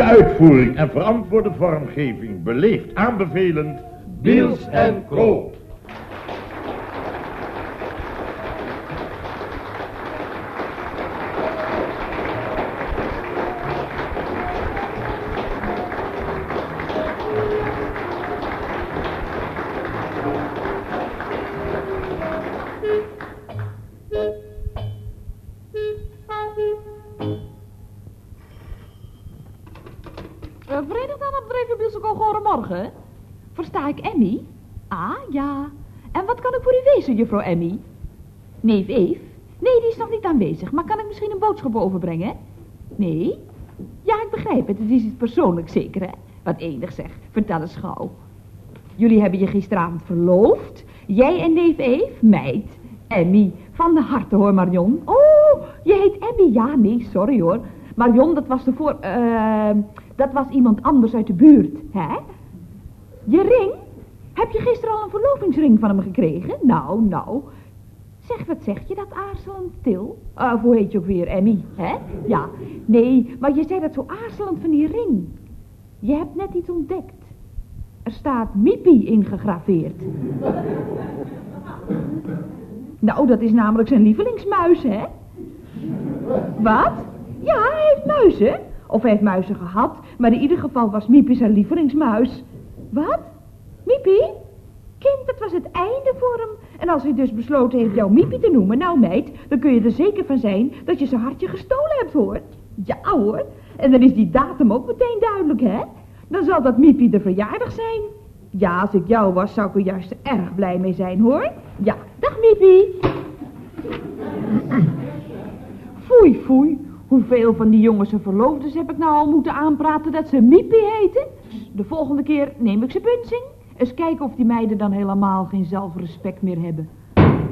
Uitvoering en verantwoorde vormgeving beleefd aanbevelend Biels en Co. Gorenmorgen. Versta ik Emmy? Ah, ja. En wat kan ik voor u wezen, juffrouw Emmy? Neef Eve? Nee, die is nog niet aanwezig, maar kan ik misschien een boodschap overbrengen? Nee? Ja, ik begrijp het. Het is iets persoonlijks zeker, hè? Wat enig zeg. Vertel eens gauw. Jullie hebben je gisteravond verloofd. Jij en neef Eve? Meid. Emmy. Van de harte hoor, Marion. Oh, je heet Emmy. Ja, nee, sorry hoor. Marion, dat was ervoor... eh dat was iemand anders uit de buurt, hè? Je ring? Heb je gisteren al een verlovingsring van hem gekregen? Nou, nou. Zeg, wat zeg je dat aarzelend til? Uh, hoe heet je ook weer, Emmy, hè? Ja, nee, maar je zei dat zo aarzelend van die ring. Je hebt net iets ontdekt. Er staat Miepie ingegraveerd. nou, dat is namelijk zijn lievelingsmuis, hè? Wat? Ja, hij heeft muizen. Of hij heeft muizen gehad, maar in ieder geval was Miepie zijn lievelingsmuis. Wat? Miepie? Kind, dat was het einde voor hem. En als hij dus besloten heeft jou Miepie te noemen, nou meid, dan kun je er zeker van zijn dat je zijn hartje gestolen hebt, hoor. Ja, hoor. En dan is die datum ook meteen duidelijk, hè? Dan zal dat Miepie de verjaardag zijn. Ja, als ik jou was, zou ik er juist erg blij mee zijn, hoor. Ja, dag Miepie. Foei, foei. Hoeveel van die jongens en verloofdes heb ik nou al moeten aanpraten dat ze Miepie heten? De volgende keer neem ik ze punzing. Eens kijken of die meiden dan helemaal geen zelfrespect meer hebben.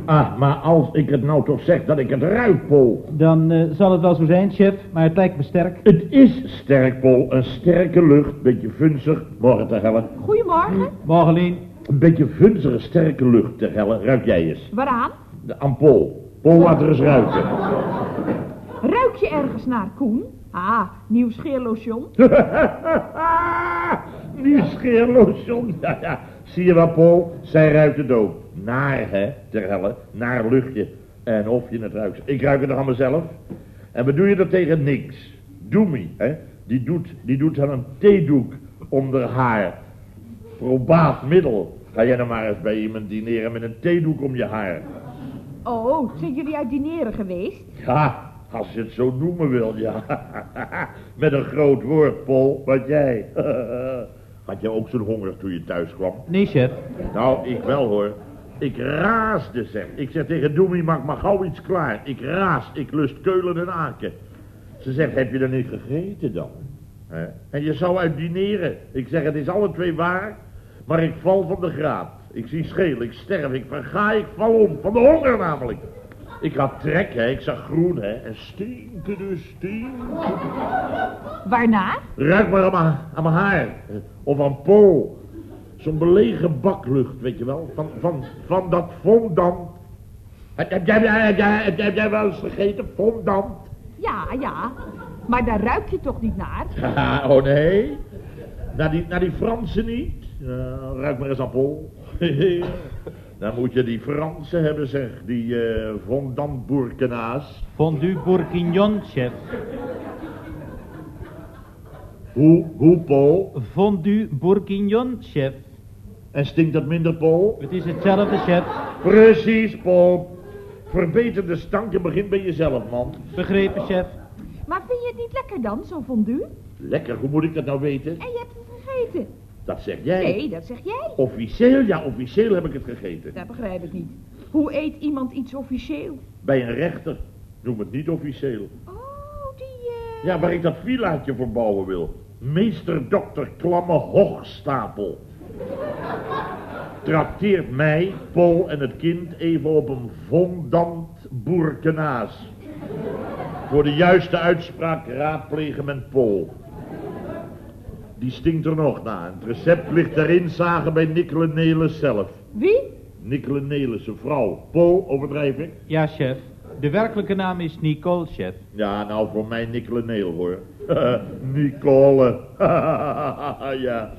Ah, maar als ik het nou toch zeg dat ik het ruik, Paul. Dan eh, zal het wel zo zijn, chef, maar het lijkt me sterk. Het is sterk, Paul. Een sterke lucht, beetje vunzig. Morgen te helle. Goedemorgen. Morgen, Lien. Een beetje vunzige, sterke lucht te helle. Ruik jij eens. Waaraan? De ampol. Paul, laat er eens ruiken. Ruik je ergens naar, Koen? Ah, nieuw scheerlotion. Die scheerlotion. Ja, ja. Zie je wel, Paul? Zij ruikt het ook. Naar, hè, ter helle. Naar luchtje. En of je het ruikt. Ik ruik het nog aan mezelf. En wat doe je er tegen niks? Doemie, hè. Die doet, die doet aan een theedoek onder haar. Probaat middel. Ga jij nou maar eens bij iemand dineren met een theedoek om je haar. Oh, zijn jullie uit dineren geweest? Ja, als je het zo noemen wil, ja. Met een groot woord, Paul, wat jij. Had jij ook zo'n honger toen je thuis kwam? Nee, chef. Nou, ik wel hoor. Ik raasde, zeg. Ik zeg tegen Doemie, maak maar gauw iets klaar. Ik raas, ik lust keulen en aken. Ze zegt, heb je er niet gegeten dan? En je zou uit dineren. Ik zeg, het is alle twee waar, maar ik val van de graad. Ik zie scheel, ik sterf, ik verga, ik val om. Van de honger namelijk. Ik had trek, hè. Ik zag groen, hè. En stinken dus, stinken. Waarna? Ruik maar aan mijn, aan mijn haar. Of aan Paul. Zo'n belegen baklucht, weet je wel. Van, van, van dat fondant. Heb, heb, jij, heb, jij, heb, jij, heb jij wel eens gegeten, fondant? Ja, ja. Maar daar ruik je toch niet naar? Haha, oh nee. Naar die, naar die Fransen niet? Ja, ruik maar eens aan Paul. Dan moet je die Fransen hebben, zeg. Die eh fondant. Fondue bourguignon, chef. Hoe, hoe, Paul? Fondue bourguignon, chef. En stinkt dat minder, Paul? Het is hetzelfde, chef. Precies, Paul. Verbeter de stank en begin bij jezelf, man. Begrepen, chef. Maar vind je het niet lekker dan, zo'n fondue? Lekker, hoe moet ik dat nou weten? En je hebt het gegeten. Dat zeg jij. Nee, dat zeg jij. Officieel, ja, officieel heb ik het gegeten. Dat begrijp ik niet. Hoe eet iemand iets officieel? Bij een rechter. Noem het niet officieel. Oh, die... eh, Ja, waar ik dat villaatje voor bouwen wil. Meester dokter Klamme Hoogstapel. Trakteert mij, Paul en het kind even op een fondant bourkenaas. Voor de juiste uitspraak raadplegen met Paul. Die stinkt er nog na. Het recept ligt erin zagen bij Nicola Nelis zelf. Wie? Nicola Nelis, zijn vrouw. Paul, overdrijf ik? Ja, chef. De werkelijke naam is Nicole, chef. Ja, nou voor mij Nikkeleneel hoor. Nicole. ja.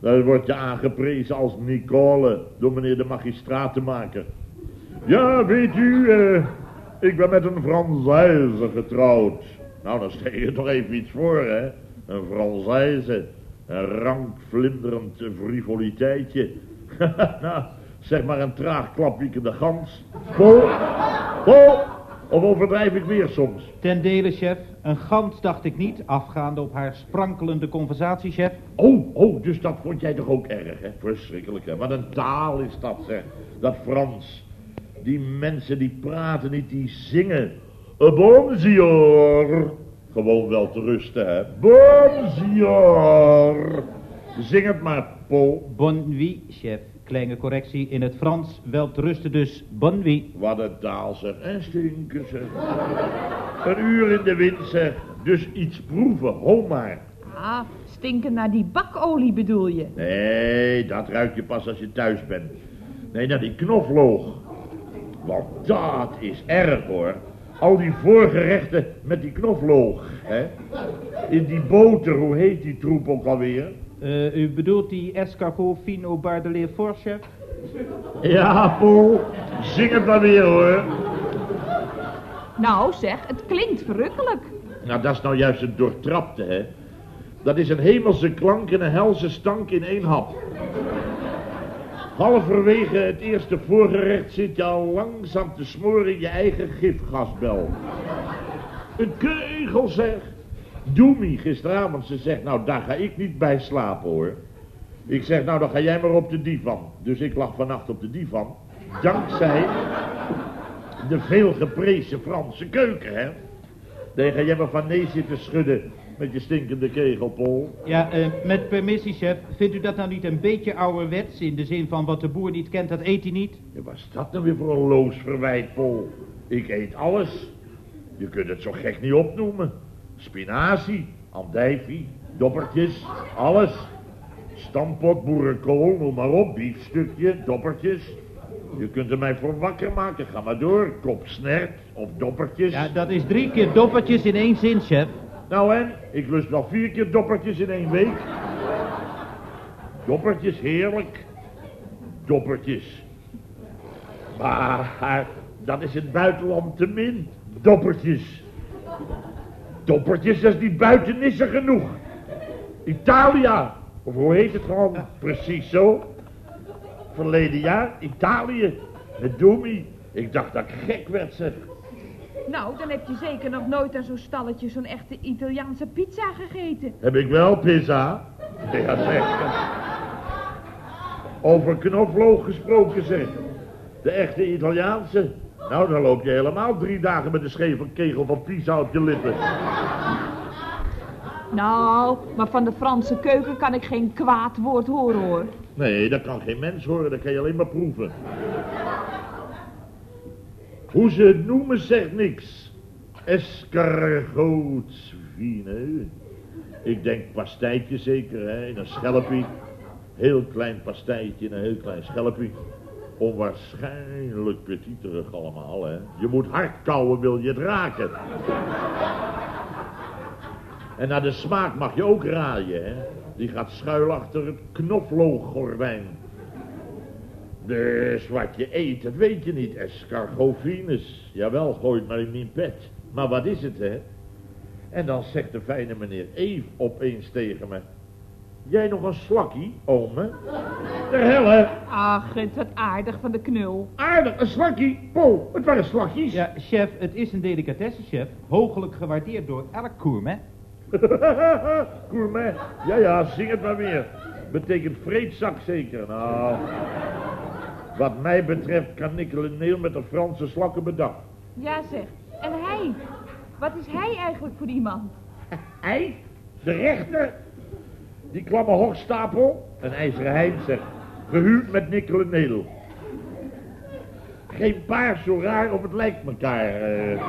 Dan word je aangeprezen als Nicole door meneer de magistratenmaker. Ja, weet u, eh, ik ben met een Française getrouwd. Nou, dan stel je toch even iets voor, hè. Een Française. Een rank, vlinderend frivoliteitje. zeg maar een traag klapwiekende gans. Pol, pol, of overdrijf ik weer soms? Ten dele, chef. Een gans dacht ik niet, afgaande op haar sprankelende conversatie, chef. Oh, oh, dus dat vond jij toch ook erg, hè? Verschrikkelijk, hè? Wat een taal is dat, zeg. Dat Frans. Die mensen die praten niet, die zingen. Bonjour. Gewoon wel te rusten, hè? Bonjour. Zing het maar, Paul. Bon nuit, chef. Kleine correctie in het Frans. Wel te rusten dus. Bon nuit. Wat een taal, zeg. En stinken, zeg. Een uur in de wind, zeg. Dus iets proeven, ho maar. Ah, stinken naar die bakolie bedoel je? Nee, dat ruik je pas als je thuis bent. Nee, naar die knofloog. Want dat is erg hoor. Al die voorgerechten met die knofloog, hè. In die boter, hoe heet die troep ook alweer? Eh, u bedoelt die escargot fino bardeleer fort, chef? Ja, Paul, zing het maar weer hoor. Nou zeg, het klinkt verrukkelijk. Nou, dat is nou juist het doortrapte, hè. Dat is een hemelse klank en een helse stank in één hap. Halverwege het eerste voorgerecht zit je al langzaam te smoren in je eigen gifgasbel. Een kegel zeg. Doemie gisteravond, ze zegt, nou daar ga ik niet bij slapen hoor. Ik zeg, nou dan ga jij maar op de divan. Dus ik lag vannacht op de divan. Dankzij de veel geprezen Franse keuken, hè. Dan ga jij maar van nee zitten schudden met je stinkende kegel, Paul. Ja, eh, met permissie, chef. Vindt u dat nou niet een beetje ouderwets? In de zin van wat de boer niet kent, dat eet hij niet? Ja, wat is dat nou weer voor een loos verwijt, Paul? Ik eet alles. Je kunt het zo gek niet opnoemen. Spinazie, andijvie, doppertjes, alles. Stampot, boerenkool, noem maar op, biefstukje, doppertjes. Je kunt er mij voor wakker maken, ga maar door. Kop snert of doppertjes. Ja, dat is drie keer doppertjes in één zin, chef. Nou en, ik lust wel vier keer doppertjes in één week. Doppertjes, heerlijk. Doppertjes. Maar dat is het buitenland te min. Doppertjes. Doppertjes, dat is niet buitenissen genoeg. Italia. Of hoe heet het gewoon? Precies zo. Verleden jaar, Italië. Het Doemi. Ik dacht dat ik gek werd, zeg. Nou, dan heb je zeker nog nooit aan zo'n stalletje zo'n echte Italiaanse pizza gegeten. Heb ik wel pizza? Ja, zeg. Over knoflook gesproken, zeg. De echte Italiaanse. Nou, dan loop je helemaal drie dagen met een scheve kegel van pizza op je lippen. Nou, maar van de Franse keuken kan ik geen kwaad woord horen hoor. Nee, dat kan geen mens horen, dat kan je alleen maar proeven. Hoe ze het noemen zegt niks. Escargotsvine. Ik denk pastijtje zeker, hè, een schelpie. Heel klein pastijtje een heel klein schelpie. Onwaarschijnlijk petiterig allemaal, hè. Je moet hard kauwen, wil je het raken. En naar de smaak mag je ook raaien, hè. Die gaat schuil achter het knoflooggordijn. Dus wat je eet, dat weet je niet. Escargofinus. Jawel, gooi het maar in mijn pet. Maar wat is het, hè? En dan zegt de fijne meneer Eve opeens tegen me. Jij nog een slakkie, ome? De helle. Ach, het wat aardig van de knul. Aardig, een slakkie. Po, het waren slakjes. Ja, chef, het is een delicatesse, chef. Hoogelijk gewaardeerd door elk gourmet. Gourmet. Ja, ja, zing het maar weer. Betekent vreedzak zeker. Nou, wat mij betreft kan Neel met de Franse slakken bedacht. Ja zeg, en hij? Wat is hij eigenlijk voor iemand? Hij, de rechter, die klamme hoogstapel, een ijzeren hein zeg, gehuurd met Neel. Geen paar zo raar of het lijkt elkaar. eh.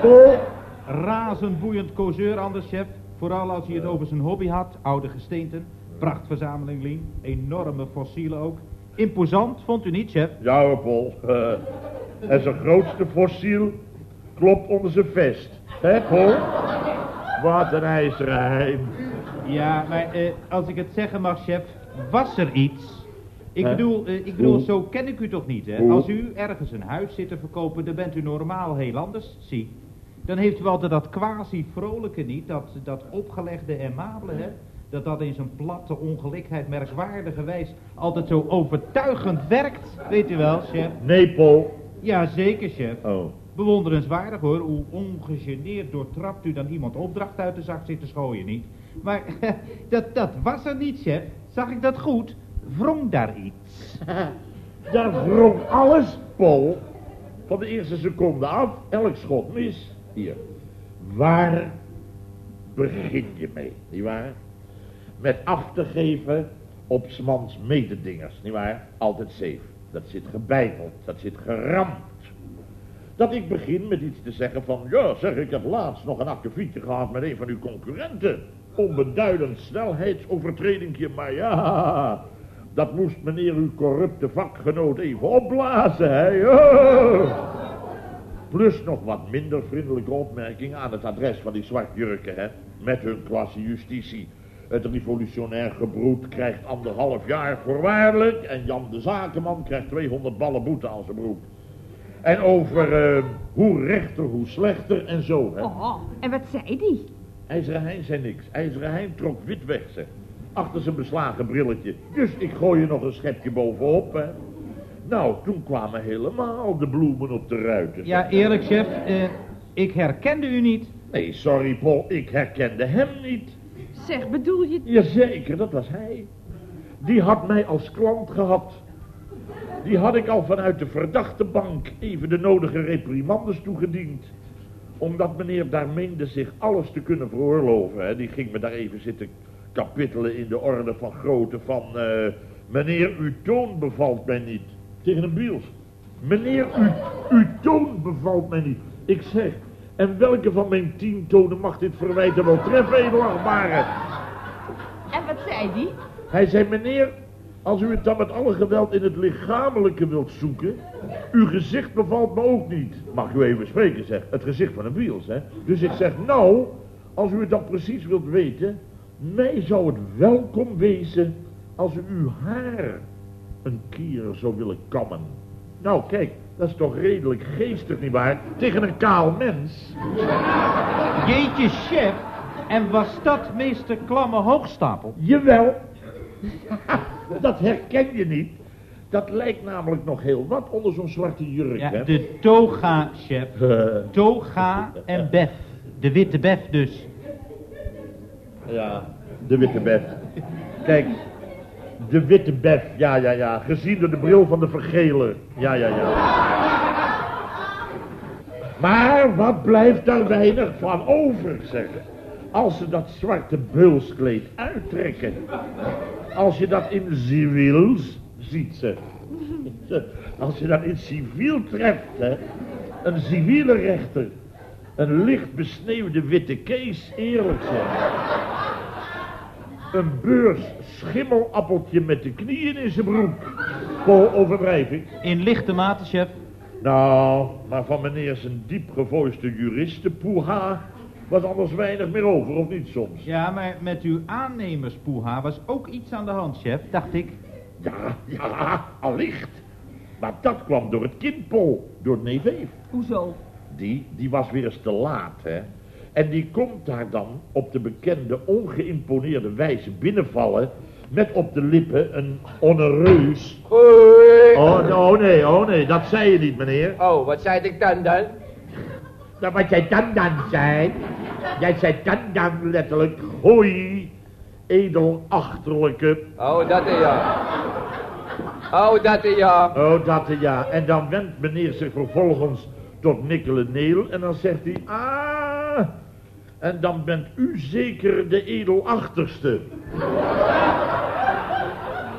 Paul, Razend boeiend causeur anders, chef. Vooral als hij het over zijn hobby had. Oude gesteenten, prachtverzameling Lien, enorme fossielen ook. Imposant, vond u niet, chef? Ja hoor, Paul. Eh, en zijn grootste fossiel, klopt onder zijn vest. Hè, Paul? Wat een ijzeren. Ja, maar eh, als ik het zeggen mag, chef, was er iets? Ik bedoel, eh, ik bedoel, zo ken ik u toch niet, hè? Hoe? Als u ergens een huis zit te verkopen, dan bent u normaal heel anders, zie. Dan heeft u altijd dat quasi-vrolijke niet, dat, dat opgelegde en mabele, hè? Dat dat in zijn platte ongelijkheid merkwaardige wijs altijd zo overtuigend werkt. Weet u wel, chef? Nee, Paul. Ja, zeker, chef. Oh. Bewonderenswaardig hoor, hoe ongegeneerd doortrapt u dan iemand opdracht uit de zak zit te schooien, niet? Maar dat, dat was er niet, chef. Zag ik dat goed? Wrong daar iets? Daar wrong alles, Paul. Van de eerste seconde af, elk schot mis. Hier. Waar begin je mee, nietwaar? Met af te geven op 's mans mededingers, nietwaar? Altijd safe. Dat zit gebijbeld, dat zit geramd. Dat ik begin met iets te zeggen van... Ja, zeg, ik heb laatst nog een akkefietje gehad met een van uw concurrenten. Onbeduidend snelheidsovertredingje, maar ja... Dat moest meneer uw corrupte vakgenoot even opblazen, hè? Plus nog wat minder vriendelijke opmerkingen aan het adres van die zwartjurken, hè? Met hun klasse justitie. Het revolutionair gebroed krijgt anderhalf jaar voorwaardelijk... en Jan de Zakenman krijgt 200 ballen boete aan zijn broek. En over eh, hoe rechter, hoe slechter en zo, hè? Oh, en wat zei die? IJzeren Hein zei niks. IJzeren Hein trok wit weg, zeg. Achter zijn beslagen brilletje. Dus ik gooi er nog een schepje bovenop, hè. Nou, toen kwamen helemaal de bloemen op de ruiten. Ja, eerlijk, chef, eh, ik herkende u niet. Nee, sorry, Paul, ik herkende hem niet. Zeg, bedoel je... Jazeker, dat was hij. Die had mij als klant gehad. Die had ik al vanuit de verdachte bank even de nodige reprimandes toegediend. Omdat meneer daar meende zich alles te kunnen veroorloven. Hè. Die ging me daar even zitten kapittelen in de orde van grootte van... eh, meneer, uw toon bevalt mij niet. Tegen een biels. Meneer, uw, uw toon bevalt mij niet. Ik zeg, en welke van mijn tien tonen mag dit verwijten wel treffen, edelachtbare? En wat zei die? Hij zei, meneer, als u het dan met alle geweld in het lichamelijke wilt zoeken, uw gezicht bevalt me ook niet. Mag u even spreken, zeg. Het gezicht van een wiels, hè. Dus ik zeg, nou, als u het dan precies wilt weten, mij zou het welkom wezen als u uw haar een keer zou willen kammen. Nou, kijk, dat is toch redelijk geestig, nietwaar? Tegen een kaal mens. Jeetje, chef. En was dat meester Klamme Hoogstapel? Jawel. dat herken je niet. Dat lijkt namelijk nog heel wat onder zo'n zwarte jurk, Ja, hè? de toga, chef. Toga en bef. De witte bef dus. ja, de witte bef. Kijk, de witte bef, ja, ja, ja. Gezien door de bril van de vergeler. Ja, ja, ja. Maar wat blijft daar weinig van over, zeg. Als ze dat zwarte beulskleed uittrekken. Als je dat in civiels ziet, zeg. Als je dat in civiel treft, hè. Een civiele rechter. Een licht besneeuwde witte kees, eerlijk zeg. Een beurs schimmelappeltje met de knieën in zijn broek. Vol overdrijving. In lichte mate, chef. Nou, maar van meneer zijn diepgevoiste juristenpoeha was anders weinig meer over, of niet soms? Ja, maar met uw aannemerspoeha was ook iets aan de hand, chef, dacht ik. Ja, ja, allicht. Maar dat kwam door het kindpol, door neef Eef. Hoezo? Die, die was weer eens te laat, hè. En die komt daar dan op de bekende ongeïmponeerde wijze binnenvallen... met op de lippen een onereus... Goeie. Oh, oh nee, oh nee, dat zei je niet, meneer. Oh, wat zei ik dan dan? Nou, wat jij dan dan zei... Jij zei dan dan letterlijk... Hoi, edelachterlijke... Oh, dat is ja. Oh, dat is ja. Oh, dat ja. En dan wendt meneer zich vervolgens tot Nikkele Neel en dan zegt hij... Ah, en dan bent u zeker de edelachterste.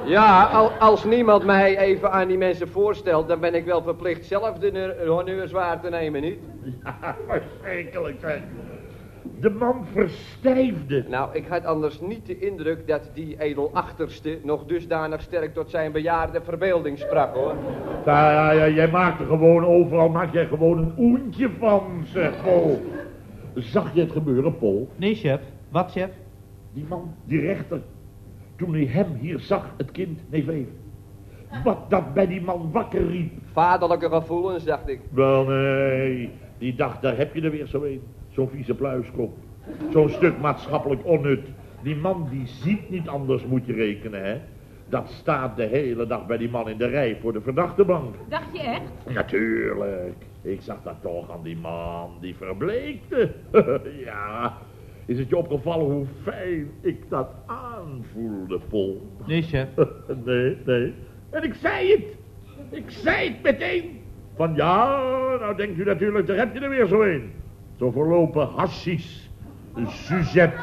Ja, al, als niemand mij even aan die mensen voorstelt, dan ben ik wel verplicht zelf de ne- honneurs waar te nemen, niet? Ja, verschrikkelijk zeg. De man verstijfde. Nou, ik had anders niet de indruk dat die edelachterste nog dusdanig sterk tot zijn bejaarde verbeelding sprak, hoor. Ja, ja, ja, jij maakt er gewoon overal, maak jij gewoon een oentje van, zeg Paul. Zag je het gebeuren, Paul? Nee, chef. Wat, chef? Die man, die rechter, toen hij hem hier zag, het kind, neef Eve. Wat dat bij die man wakker riep. Vaderlijke gevoelens, dacht ik. Wel, nee, die dacht, daar heb je er weer zo een. Zo'n vieze pluiskop. Zo'n stuk maatschappelijk onnut. Die man die ziet niet anders, moet je rekenen, hè. Dat staat de hele dag bij die man in de rij voor de verdachtebank. Dacht je echt? Natuurlijk. Ik zag dat toch aan die man, die verbleekte. ja, is het je opgevallen hoe fijn ik dat aanvoelde, Pol? Nee, chef. nee, nee. En ik zei het. Ik zei het meteen. Van ja, nou denkt u natuurlijk, daar heb je er weer zo een. Zo verlopen hashies. Een sujet.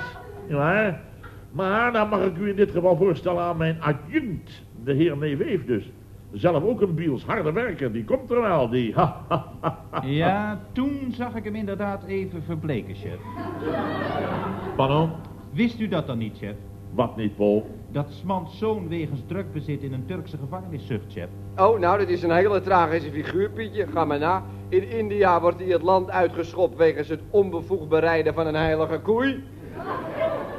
Ja, maar dan mag ik u in dit geval voorstellen aan mijn adjunct, de heer Neveef dus. Zelf ook een biels, harde werker, die komt er wel, die. Ja, toen zag ik hem inderdaad even verbleken, chef. Pardon? Wist u dat dan niet, chef? Wat niet, Paul? Dat Smans zoon wegens drukbezit in een Turkse gevangenis zucht, chef. Oh, nou, dat is een hele tragische figuur, Pietje. Ga maar na. In India wordt hij het land uitgeschopt wegens het onbevoegd bereiden van een heilige koei.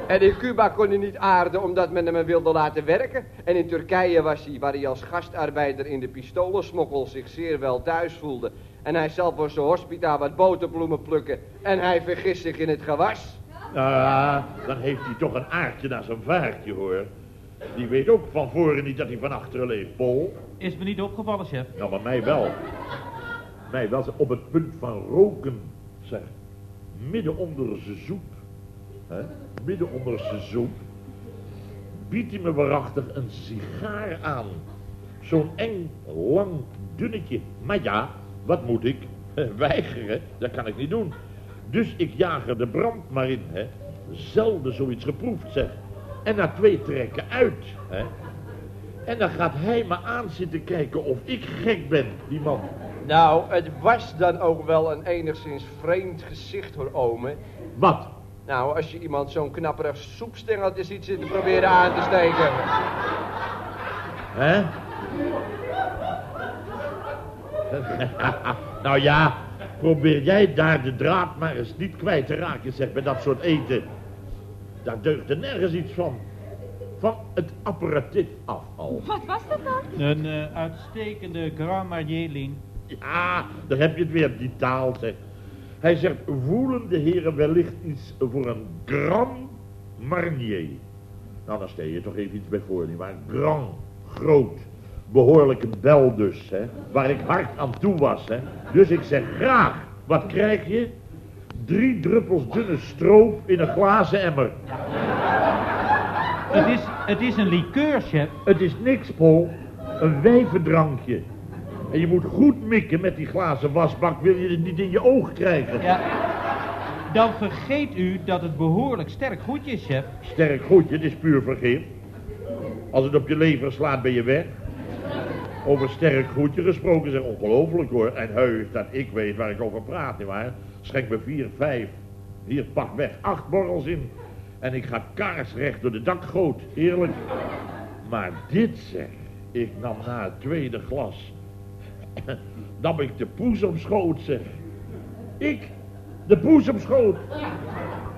En in Cuba kon hij niet aarden omdat men hem wilde laten werken. En in Turkije was hij, waar hij als gastarbeider in de pistolensmokkel zich zeer wel thuis voelde. En hij zal voor zijn hospita wat boterbloemen plukken. En hij vergist zich in het gewas. Ah, dan heeft hij toch een aardje naar zijn vaartje, hoor. Die weet ook van voren niet dat hij van achteren leeft, Paul. Is me niet opgevallen, chef. Nou, maar mij wel. Mij wel, op het punt van roken, zeg. Midden onder zijn zoep. Hè? Midden onder zijn zoep. Biedt hij me waarachtig een sigaar aan. Zo'n eng, lang dunnetje. Maar ja, wat moet ik? Weigeren, dat kan ik niet doen. Dus ik jaag er de brand maar in, hè. Zelden zoiets geproefd, zeg. En na twee trekken uit, hè. En dan gaat hij me aan zitten kijken of ik gek ben, die man. Nou, het was dan ook wel een enigszins vreemd gezicht hoor, ome. Wat? Nou, als je iemand zo'n knapperig soepstengeltje ziet zitten proberen aan te steken. Hè? nou ja, probeer jij daar de draad maar eens niet kwijt te raken, zeg, bij dat soort eten. Daar deugt er nergens iets van. Van het apparatief afval. Wat was dat dan? Een eh, uitstekende Grand Marnier Ja, daar heb je het weer, die taal, zeg. Hij zegt, voelen de heren wellicht iets voor een Grand Marnier? Nou, dan stel je toch even iets bij voor, nietwaar? Grand, groot, behoorlijke bel dus, hè. Waar ik hard aan toe was, hè. Dus ik zeg, graag, wat krijg je? Drie druppels dunne stroop in een glazen emmer. Het is, het is een liqueur, chef. Het is niks, Paul. Een wijvendrankje. En je moet goed mikken met die glazen wasbak, wil je het niet in je oog krijgen. Ja. Dan vergeet u dat het behoorlijk sterk goedje is, chef. Sterk goedje, het is puur vergif. Als het op je lever slaat, ben je weg. Over sterk goedje gesproken, zeg ongelooflijk hoor. En heus dat ik weet waar ik over praat, nietwaar? Schenk me vier, vijf, hier pak weg, acht borrels in. En ik ga kaarsrecht door de dakgoot, eerlijk. Maar dit zeg, ik nam na het tweede glas. nam ik de poes op schoot, zeg. Ik, de poes op schoot.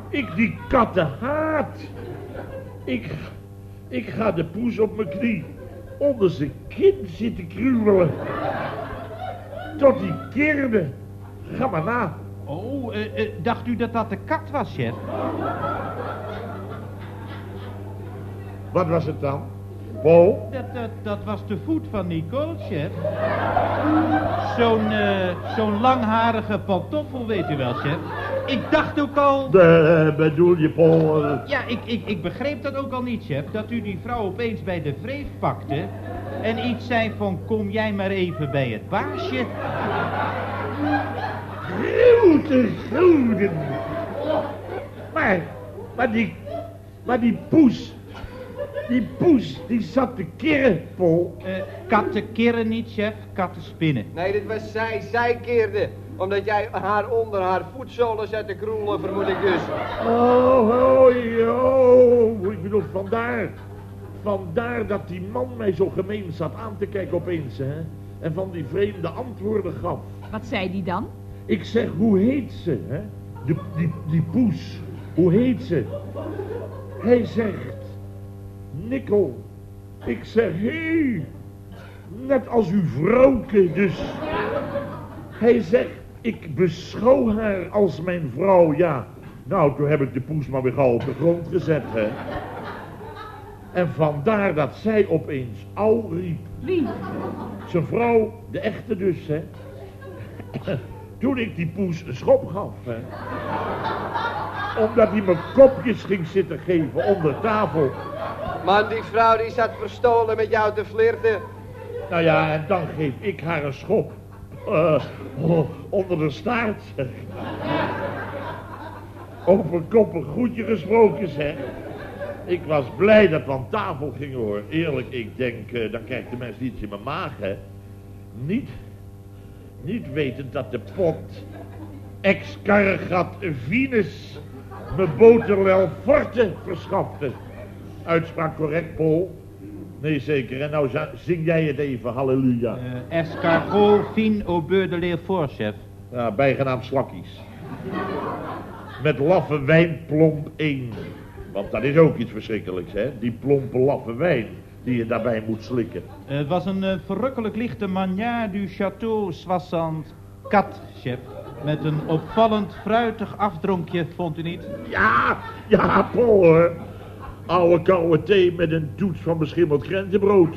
Ik die katten haat. Ik, ik ga de poes op mijn knie onder zijn kin zitten kruwelen. Tot die keerde. Ga maar na. Oh, eh, eh, dacht u dat dat de kat was, chef? Wat was het dan? Dat, dat, dat was de voet van Nicole, chef. Zo'n eh, zo'n langharige pantoffel, weet u wel, chef. Ik dacht ook al... De, bedoel je, Paul? Ja, ik, ik, ik begreep dat ook al niet, chef. Dat u die vrouw opeens bij de vreef pakte... en iets zei van, kom jij maar even bij het baasje. Grote. Maar, maar die, maar die poes, die poes, die zat te kirren, Paul. Eh, katten kirren niet, chef. Katten spinnen. Nee, dit was zij. Zij keerde. Omdat jij haar onder haar voetzolen zet te kroelen, vermoed ik dus. Oh, oh, oh, ik bedoel, vandaar. Vandaar dat die man mij zo gemeen zat aan te kijken opeens, hè. En van die vreemde antwoorden gaf. Wat zei die dan? Ik zeg, hoe heet ze, hè? Die, die, die poes, hoe heet ze? Hij zegt, Nikkel. Ik zeg, hé, hey, net als uw vrouwke dus. Hij zegt, ik beschouw haar als mijn vrouw, ja. Nou, toen heb ik de poes maar weer gauw op de grond gezet, hè. En vandaar dat zij opeens au riep. Wie? Zijn vrouw, de echte dus, hè. Toen ik die poes een schop gaf, hè. Omdat hij me kopjes ging zitten geven onder tafel. Man, die vrouw die zat verstolen met jou te flirten. Nou ja, en dan geef ik haar een schop. Eh, oh, onder de staart, zeg. Over koppen goedje gesproken, zeg. Ik was blij dat we aan tafel gingen, hoor. Eerlijk, ik denk, eh, dan krijgt de mens iets in mijn maag, hè. Niet, niet wetend dat de pot ex-karregat Venus me boterwel forte verschafte. Uitspraak correct, Paul? Nee, zeker. En nou zing jij het even, halleluja. Eh, escargot fin au beurre de Léfort, chef. Ja, bijgenaamd slakkies. Met laffe wijnplomp 1. Want dat is ook iets verschrikkelijks, hè? Die plompe laffe wijn die je daarbij moet slikken. Het was een eh, verrukkelijk lichte Magnard du Château 64, chef. Met een opvallend fruitig afdronkje, vond u niet? Ja, ja, Paul, hoor. Oude koude thee met een toets van beschimmeld krentenbrood.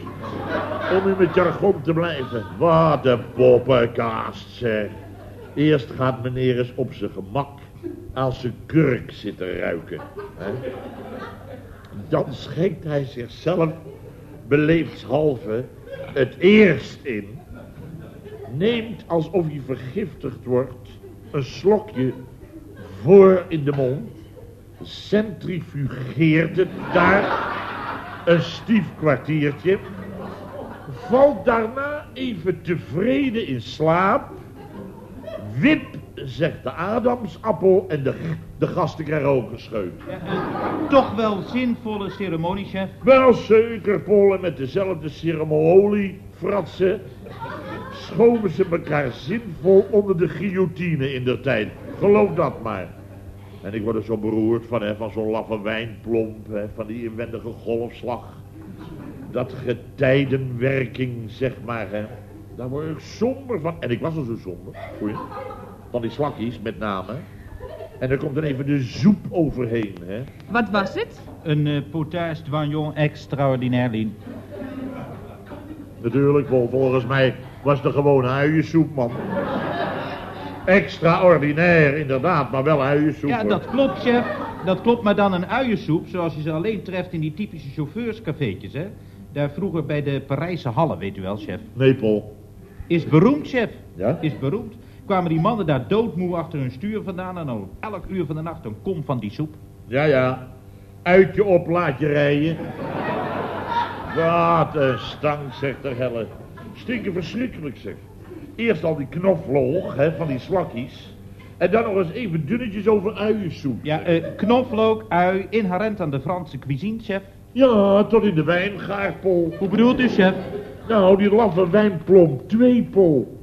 Om u met jargon te blijven. Wat een poppenkaast, zeg. Eerst gaat meneer eens op zijn gemak als zijn kurk zitten ruiken. Hè? Dan schenkt hij zichzelf beleefdshalve het eerst in. Neemt alsof hij vergiftigd wordt een slokje voor in de mond. Centrifugeert het daar een stief kwartiertje. Valt daarna even tevreden in slaap. Wip, zegt de Adamsappel en de, de gasten krijgen ook een scheut. Toch wel zinvolle ceremonie, chef. Wel zeker, met dezelfde ceremonie, fratsen, schoven ze elkaar zinvol onder de guillotine in der tijd. Geloof dat maar. En ik word er zo beroerd van, hè, van zo'n laffe wijnplomp, hè, van die inwendige golfslag. Dat getijdenwerking, zeg maar, hè. Daar word ik somber van. En ik was al zo somber, goeie. Van die slakjes, met name. En er komt dan even de soep overheen, hè. Wat was het? Een eh, potage douanion extraordinaire lien. Natuurlijk, Paul, volgens mij was de gewone uiensoep, man. Extraordinair, inderdaad, maar wel uiensoep. Ja, hoor. dat klopt, chef. Dat klopt, maar dan een uiensoep, zoals je ze alleen treft in die typische chauffeurscafeetjes, hè. Daar vroeger bij de Parijse Hallen, weet u wel, chef. Nee, Paul. Is beroemd, chef. Ja? Is beroemd. Kwamen die mannen daar doodmoe achter hun stuur vandaan en dan elk uur van de nacht een kom van die soep. Ja, ja. Uit je op, laat je rijden. Wat een stank, zegt de helle. Stinken verschrikkelijk, zeg. Eerst al die knoflook, hè, van die slakjes. En dan nog eens even dunnetjes over uiensoep. Ja, eh, knoflook, ui, inherent aan de Franse cuisine, chef. Ja, tot in de wijngaard, Paul. Hoe bedoelt u, chef? Nou, die laffe wijnplomp, twee, Paul.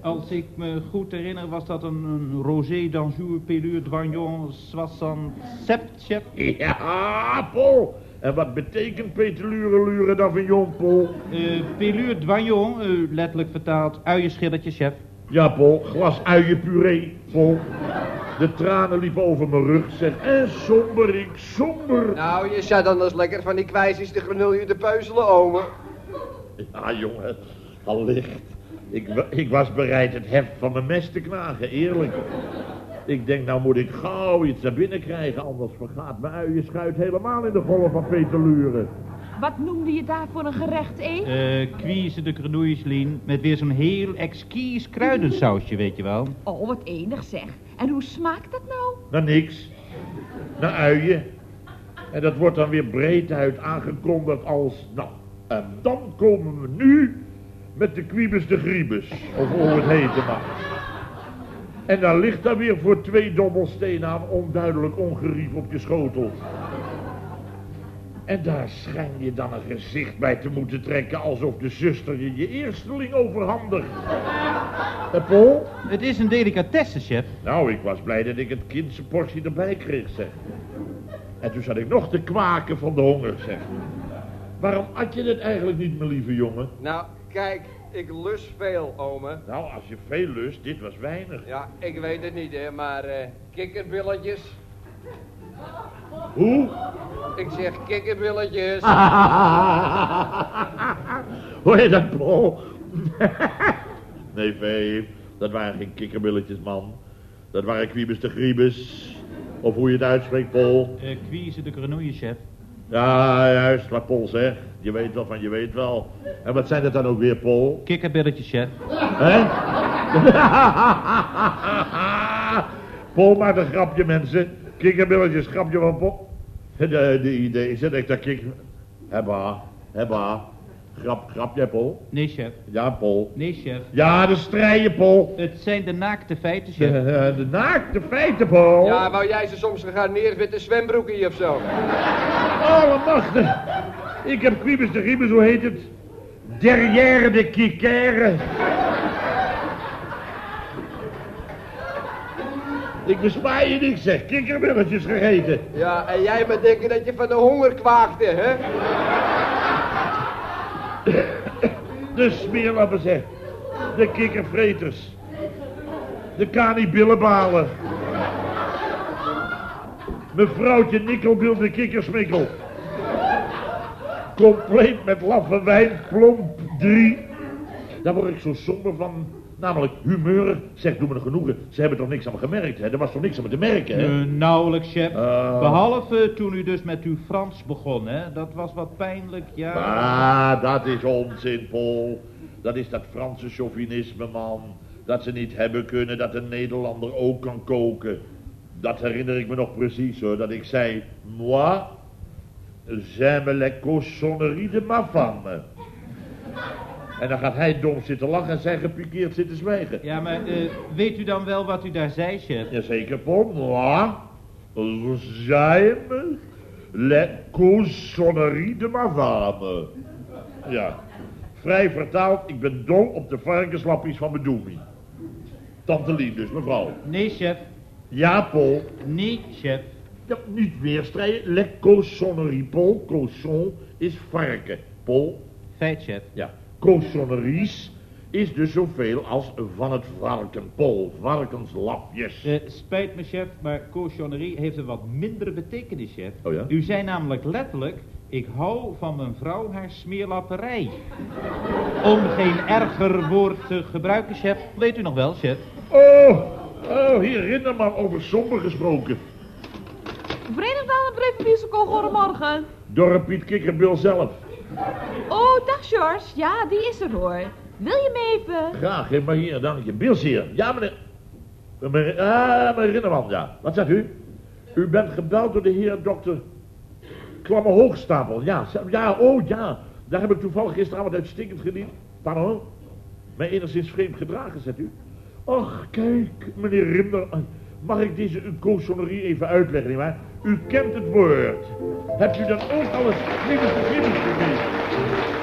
Als ik me goed herinner, was dat een, een Rosé d'Anjou Pelure Douanion 67, chef. Ja, Paul. En wat betekent petelure lure dan van jong, Paul? Eh Pelure eh, letterlijk vertaald, uienschillertje, chef. Ja, Paul, glas uienpuree, Paul. De tranen liepen over mijn rug, zeg. En somber, ik somber. Nou, je zat anders lekker van die kwijsjes te granulje te peuzelen, ome. Ja, jongen, allicht. Ik, ik was bereid het heft van mijn mes te knagen, eerlijk. Ik denk, nou moet ik gauw iets naar binnen krijgen, anders vergaat mijn uienschuit helemaal in de golf van petelure. Wat noemde je daar voor een gerecht, eh? Eh cuisse de grenouilles, Lien, met weer zo'n heel exquis kruidensausje, weet je wel. Oh, wat enig zeg. En hoe smaakt dat nou? Naar niks. Naar uien. En dat wordt dan weer breed uit aangekondigd als... Nou, en dan komen we nu met de kwiebes de griebes. Of hoe het heten mag. En dan ligt daar weer voor twee dobbelstenen aan onduidelijk ongerief op je schotel. En daar schijn je dan een gezicht bij te moeten trekken alsof de zuster je je eersteling overhandigt. Eh, Paul? Het is een delicatesse, chef. Nou, ik was blij dat ik het kind zijn portie erbij kreeg, zeg. En toen zat ik nog te kwaken van de honger, zeg. Waarom at je het eigenlijk niet, mijn lieve jongen? Nou, kijk, ik lust veel, ome. Nou, als je veel lust, dit was weinig. Ja, ik weet het niet, hè, maar eh kikkerbilletjes. Hoe? Ik zeg kikkerbilletjes. Hoor je dat, Paul? nee, Veef, dat waren geen kikkerbilletjes, man. Dat waren kwiebes de griebes. Of hoe je het uitspreekt, Paul. Uh, de grenouille, chef. Ja, juist, wat Paul zegt. Je weet wel van je weet wel. En wat zijn dat dan ook weer, Paul? Kikkerbilletjes, chef. Hè? Paul maakt een grapje, mensen. Kikkerbilletjes, grapje van. De, de idee is dat ik dat kik... Hebba, hebba. Grap, grapje, Paul. Nee, chef. Ja, Paul. Nee, chef. Ja, de strijden, Paul. Het zijn de naakte feiten, De, chef. eh, de naakte feiten, Paul. Ja, wou jij ze soms gegarneerd met een zwembroekje of zo? Allemachtig. Ik heb kwiebes de griebes, hoe heet het? Derrière de kikère. Ik bespaar je niks, zeg. Kikkerbilletjes gegeten. Ja, en jij maar denken dat je van de honger kwaakte, hè? De smeerlappen, zeg. De kikkervreters. De kanibillenbalen. Mevrouwtje Nikkelbil de kikkersmikkel. Compleet met laffe wijn, plomp, drie. Daar word ik zo somber van. Namelijk humeur. Zeg, doe me een genoegen. Ze hebben toch niks aan me gemerkt, hè? Er was toch niks aan me te merken, hè? Eh, nauwelijks, chef. Oh. Behalve toen u dus met uw Frans begon, hè. Dat was wat pijnlijk, ja. Ah, dat is onzin, Paul. Dat is dat Franse chauvinisme, man. Dat ze niet hebben kunnen dat een Nederlander ook kan koken. Dat herinner ik me nog precies, hoor. Dat ik zei, moi, j'aime les cochonneries de ma femme. En dan gaat hij dom zitten lachen en zij gepikeerd zitten zwijgen. Ja, maar eh, weet u dan wel wat u daar zei, chef? Jazeker, Paul. Moi, j'aime les cochonneries de ma femme. Ja, vrij vertaald, ik ben dol op de varkenslappies van mijn doemie. Tante Lien dus, mevrouw. Nee, chef. Ja, Paul. Nee, chef. Ja, niet weer strijden. Les cochonneries, Paul. Cochon is varken. Paul, Feit, chef. ja. Cochonneries is dus zoveel als van het varken, Paul. Varkenslapjes. Eh, spijt me, chef, maar cochonnerie heeft een wat mindere betekenis, chef. Oh ja? U zei namelijk letterlijk, ik hou van mijn vrouw haar smeerlapperij. Om geen erger woord te gebruiken, chef. Weet u nog wel, chef? Oh, oh, hier Rinderman over somber gesproken. Verenigd aan het Brevenmusical, goedemorgen. Dorp Piet Kikkerbil zelf. Oh, dag George. Ja, die is er hoor. Wil je me even? Graag, geef maar hier, dank je. Bils hier. Ja, meneer. Eh, Meneer, ah, meneer Rinderman, ja. Wat zegt u? U bent gebeld door de heer dokter Klamme Hoogstapel. Ja, ja, oh ja. Daar heb ik toevallig gisteravond uitstekend gediend. Pardon? Mij enigszins vreemd gedragen, zegt u? Ach, kijk, meneer Rinder. Mag ik deze uw cochonnerie even uitleggen, nietwaar? U kent het woord. Hebt u dan ook alles grimmig grimmig gegeven?